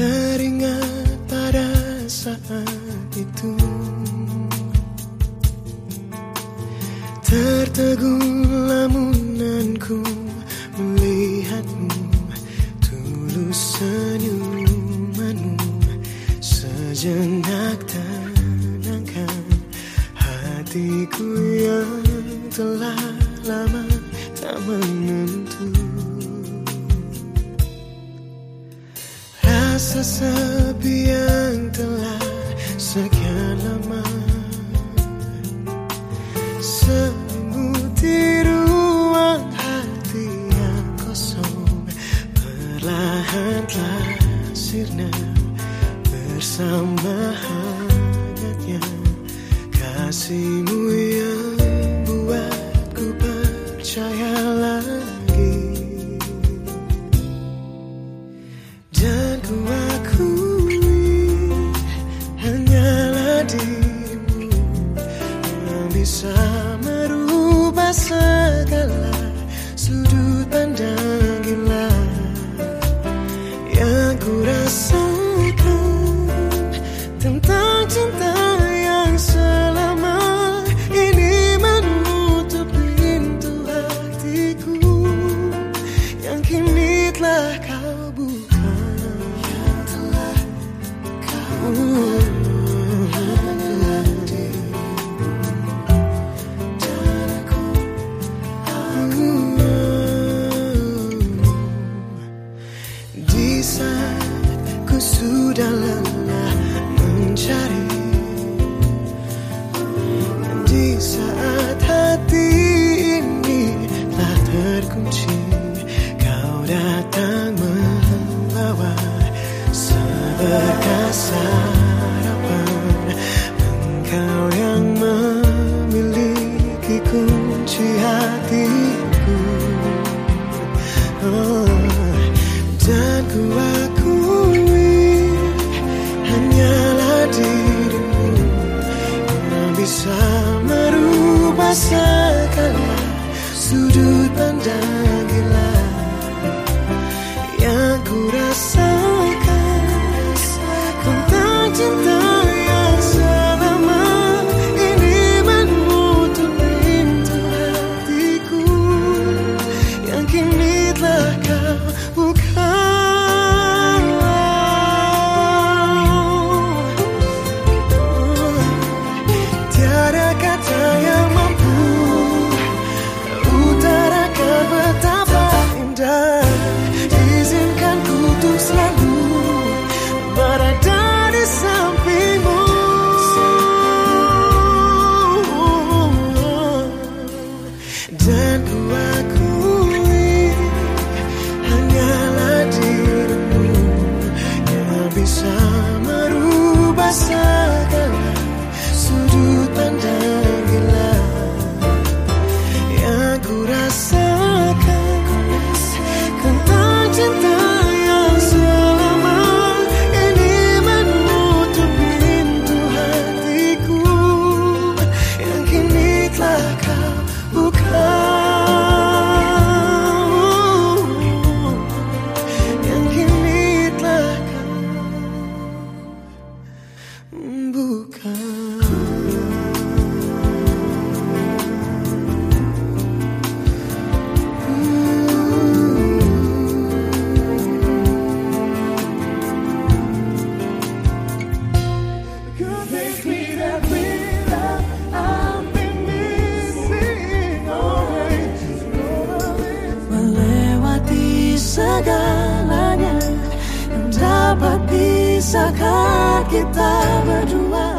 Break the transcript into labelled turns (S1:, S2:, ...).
S1: Teringat pada saat itu. Tertegun lamunanku melihatmu. Tulus senyumanmu Sejenak tenangkan hatiku yang telah lama tak menentu. Rasa sepi yang telah sekian lama. Selimuti ruang hati yang kosong. Perlahan telah sirna Bersama. hangatnya Kasihmu yang buatku percaya lagi. Dan ku akui hanyalah dirimu Yang bisa merubah segala sudut pandang gila Yang ku rasakan lelah mencari. Di saat hati ini telah terkunci Kau datang membawa seberkas yang bisa bisa merubah segala sudut pandang
S2: pisahkan kita berdua